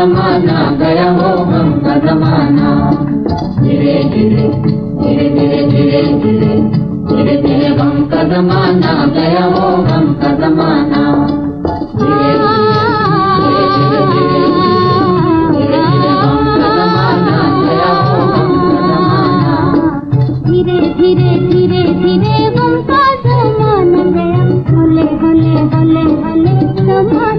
जमाना गया हो हम का जमाना धीरे धीरे धीरे धीरे धीरे धीरे धीरे धीरे हम का जमाना गया हो हम का जमाना धीरे धीरे धीरे धीरे का जमाना गया हले हले हले हले जमाना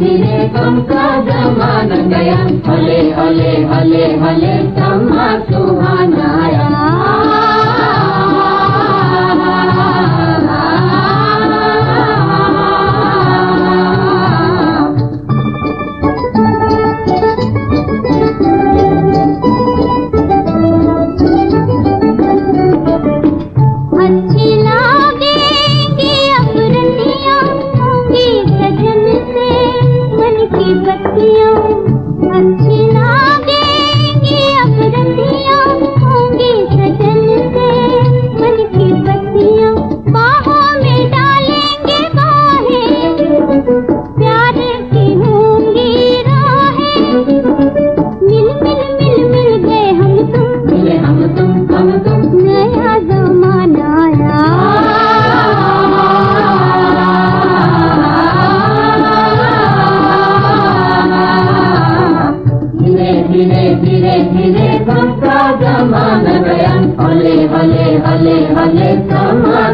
धीरे कम का जमाना गया हले हले हले हले समा सुहाना की बत्तियाँ हले हले समा सुहाना आया